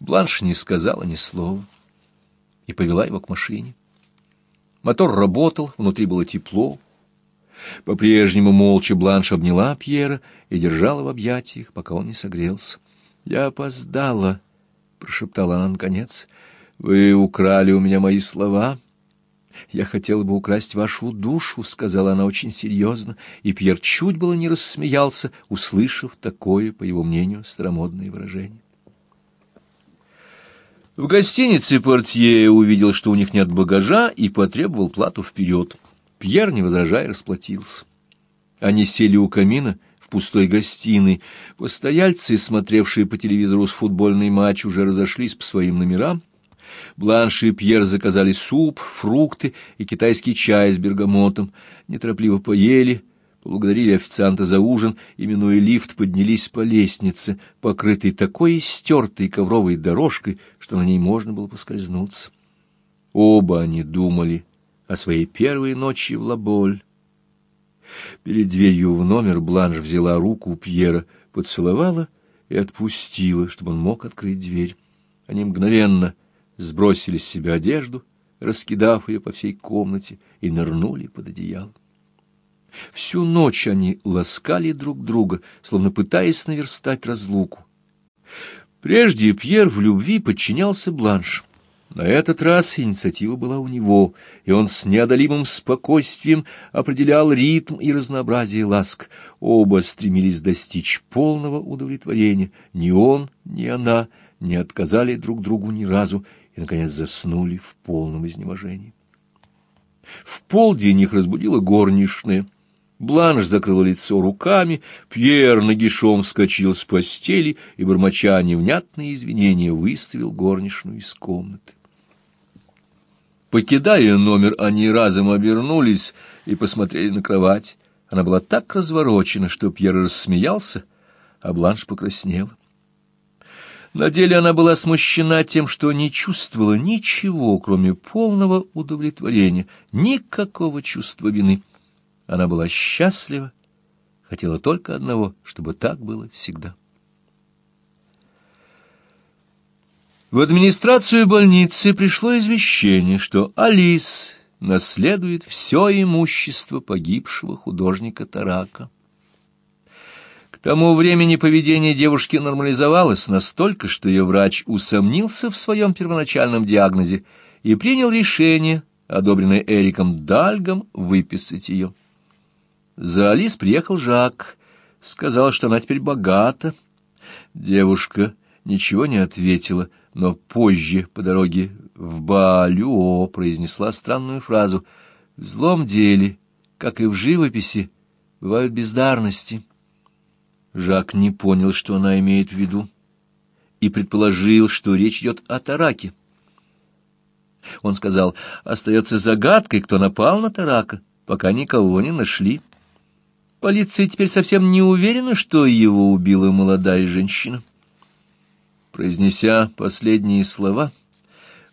Бланш не сказала ни слова и повела его к машине. Мотор работал, внутри было тепло. По-прежнему молча Бланш обняла Пьера и держала в объятиях, пока он не согрелся. «Я опоздала», — прошептала она наконец. «Вы украли у меня мои слова». «Я хотела бы украсть вашу душу», — сказала она очень серьезно, и Пьер чуть было не рассмеялся, услышав такое, по его мнению, старомодное выражение. В гостинице портье увидел, что у них нет багажа, и потребовал плату вперед. Пьер, не возражая, расплатился. Они сели у камина в пустой гостиной. Постояльцы, смотревшие по телевизору с футбольный матч, уже разошлись по своим номерам. Бланш и Пьер заказали суп, фрукты и китайский чай с бергамотом. Неторопливо поели, поблагодарили официанта за ужин и, минуя лифт, поднялись по лестнице, покрытой такой истертой ковровой дорожкой, что на ней можно было поскользнуться. Оба они думали о своей первой ночи в Лаболь. Перед дверью в номер Бланш взяла руку у Пьера, поцеловала и отпустила, чтобы он мог открыть дверь. Они мгновенно сбросили с себя одежду, раскидав ее по всей комнате, и нырнули под одеяло. Всю ночь они ласкали друг друга, словно пытаясь наверстать разлуку. Прежде Пьер в любви подчинялся Бланш. На этот раз инициатива была у него, и он с неодолимым спокойствием определял ритм и разнообразие ласк. Оба стремились достичь полного удовлетворения. Ни он, ни она не отказали друг другу ни разу и, наконец, заснули в полном изнеможении. В полдень их разбудила горничная — Бланш закрыла лицо руками, Пьер нагишом вскочил с постели и, бормоча невнятные извинения, выставил горничную из комнаты. Покидая номер, они разом обернулись и посмотрели на кровать. Она была так разворочена, что Пьер рассмеялся, а Бланш покраснела. На деле она была смущена тем, что не чувствовала ничего, кроме полного удовлетворения, никакого чувства вины. Она была счастлива, хотела только одного, чтобы так было всегда. В администрацию больницы пришло извещение, что Алис наследует все имущество погибшего художника Тарака. К тому времени поведение девушки нормализовалось настолько, что ее врач усомнился в своем первоначальном диагнозе и принял решение, одобренное Эриком Дальгом, выписать ее. За Алис приехал Жак, сказал, что она теперь богата. Девушка ничего не ответила, но позже по дороге в Баалюо произнесла странную фразу «В злом деле, как и в живописи, бывают бездарности». Жак не понял, что она имеет в виду, и предположил, что речь идет о Тараке. Он сказал, остается загадкой, кто напал на Тарака, пока никого не нашли. Полиция теперь совсем не уверена, что его убила молодая женщина. Произнеся последние слова,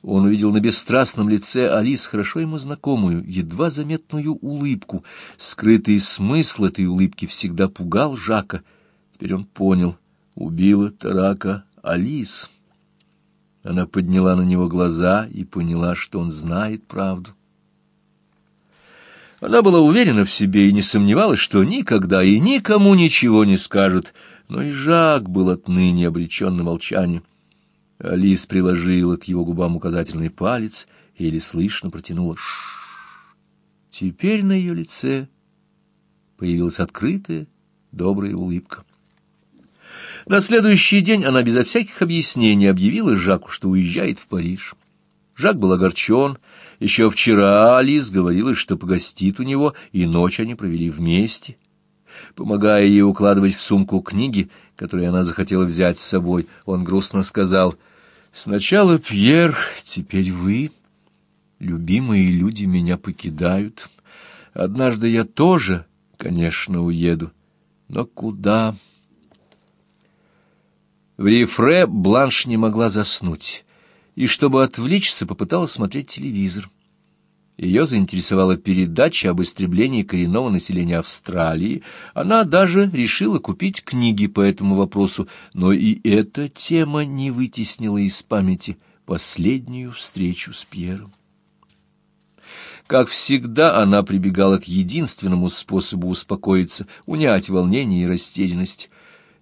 он увидел на бесстрастном лице Алис хорошо ему знакомую, едва заметную улыбку. Скрытый смысл этой улыбки всегда пугал Жака. Теперь он понял, убила Тарака Алис. Она подняла на него глаза и поняла, что он знает правду. Она была уверена в себе и не сомневалась, что никогда и никому ничего не скажет, но и Жак был отныне обречен на молчание. Алис приложила к его губам указательный палец и еле слышно протянула «Ш-ш-ш». Теперь на ее лице появилась открытая, добрая улыбка. На следующий день она безо всяких объяснений объявила Жаку, что уезжает в Париж. Жак был огорчен. Еще вчера Алис говорила, что погостит у него, и ночь они провели вместе. Помогая ей укладывать в сумку книги, которые она захотела взять с собой, он грустно сказал, «Сначала Пьер, теперь вы. Любимые люди меня покидают. Однажды я тоже, конечно, уеду. Но куда?» В Рифре Бланш не могла заснуть и, чтобы отвлечься, попыталась смотреть телевизор. Ее заинтересовала передача об истреблении коренного населения Австралии. Она даже решила купить книги по этому вопросу, но и эта тема не вытеснила из памяти последнюю встречу с Пьером. Как всегда, она прибегала к единственному способу успокоиться, унять волнение и растерянность.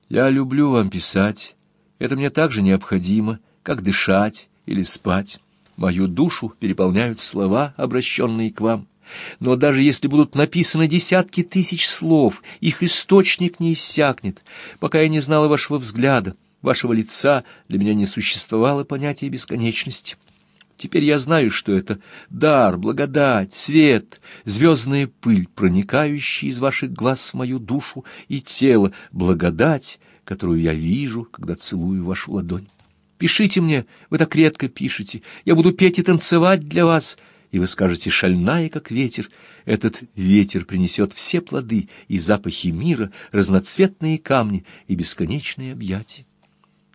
«Я люблю вам писать. Это мне так же необходимо, как дышать или спать». Мою душу переполняют слова, обращенные к вам. Но даже если будут написаны десятки тысяч слов, их источник не иссякнет. Пока я не знала вашего взгляда, вашего лица, для меня не существовало понятия бесконечности. Теперь я знаю, что это дар, благодать, свет, звездная пыль, проникающая из ваших глаз в мою душу и тело, благодать, которую я вижу, когда целую вашу ладонь. Пишите мне, вы так редко пишете. Я буду петь и танцевать для вас. И вы скажете, шальная, как ветер. Этот ветер принесет все плоды и запахи мира, разноцветные камни и бесконечные объятия.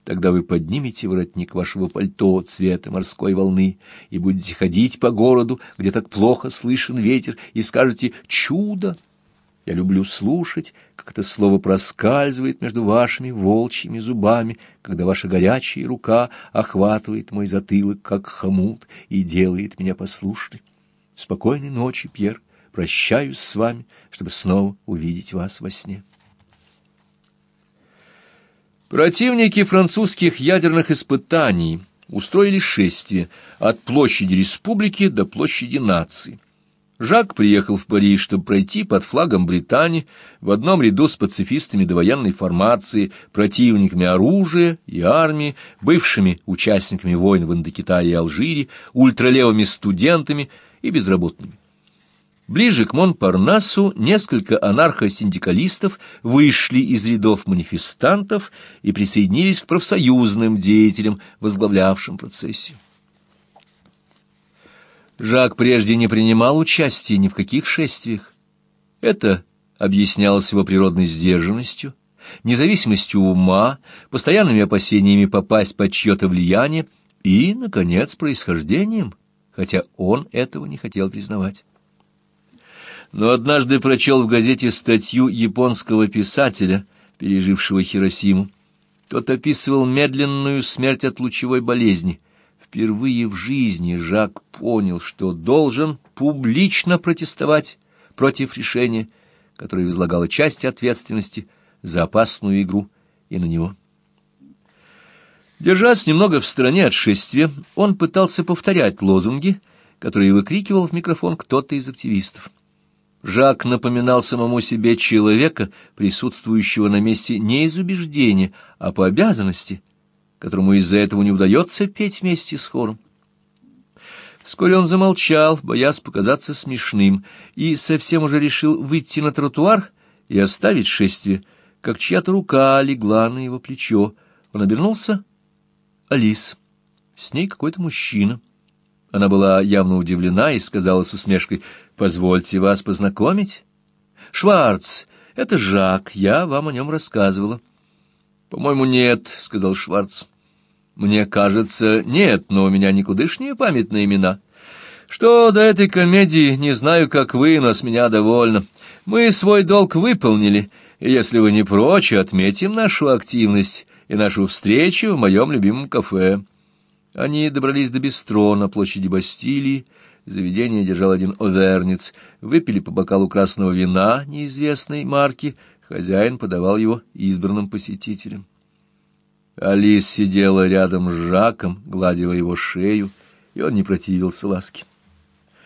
Тогда вы поднимете воротник вашего пальто цвета морской волны и будете ходить по городу, где так плохо слышен ветер, и скажете «Чудо!» Я люблю слушать, как это слово проскальзывает между вашими волчьими зубами, когда ваша горячая рука охватывает мой затылок, как хомут, и делает меня послушной. Спокойной ночи, Пьер. Прощаюсь с вами, чтобы снова увидеть вас во сне. Противники французских ядерных испытаний устроили шествие от площади республики до площади нации. Жак приехал в Париж, чтобы пройти под флагом Британии в одном ряду с пацифистами довоенной формации, противниками оружия и армии, бывшими участниками войн в Индокитае и Алжире, ультралевыми студентами и безработными. Ближе к Монпарнасу несколько анархосиндикалистов вышли из рядов манифестантов и присоединились к профсоюзным деятелям, возглавлявшим процессию. Жак прежде не принимал участия ни в каких шествиях. Это объяснялось его природной сдержанностью, независимостью ума, постоянными опасениями попасть под чье-то влияние и, наконец, происхождением, хотя он этого не хотел признавать. Но однажды прочел в газете статью японского писателя, пережившего Хиросиму. Тот описывал медленную смерть от лучевой болезни — Впервые в жизни Жак понял, что должен публично протестовать против решения, которое возлагало часть ответственности за опасную игру и на него. Держась немного в стороне от шествия, он пытался повторять лозунги, которые выкрикивал в микрофон кто-то из активистов. Жак напоминал самому себе человека, присутствующего на месте не из убеждения, а по обязанности, которому из-за этого не удается петь вместе с хором. Вскоре он замолчал, боясь показаться смешным, и совсем уже решил выйти на тротуар и оставить шествие, как чья-то рука легла на его плечо. Он обернулся. Алис. С ней какой-то мужчина. Она была явно удивлена и сказала с усмешкой, «Позвольте вас познакомить?» «Шварц, это Жак, я вам о нем рассказывала». «По-моему, нет», — сказал Шварц. «Мне кажется, нет, но у меня никудышнее память на имена. Что до этой комедии, не знаю, как вы, но с меня довольно. Мы свой долг выполнили, и если вы не прочь, отметим нашу активность и нашу встречу в моем любимом кафе». Они добрались до бистро на площади Бастилии, заведение держал один овернец, выпили по бокалу красного вина неизвестной марки — Хозяин подавал его избранным посетителям. Алис сидела рядом с Жаком, гладила его шею, и он не противился ласке.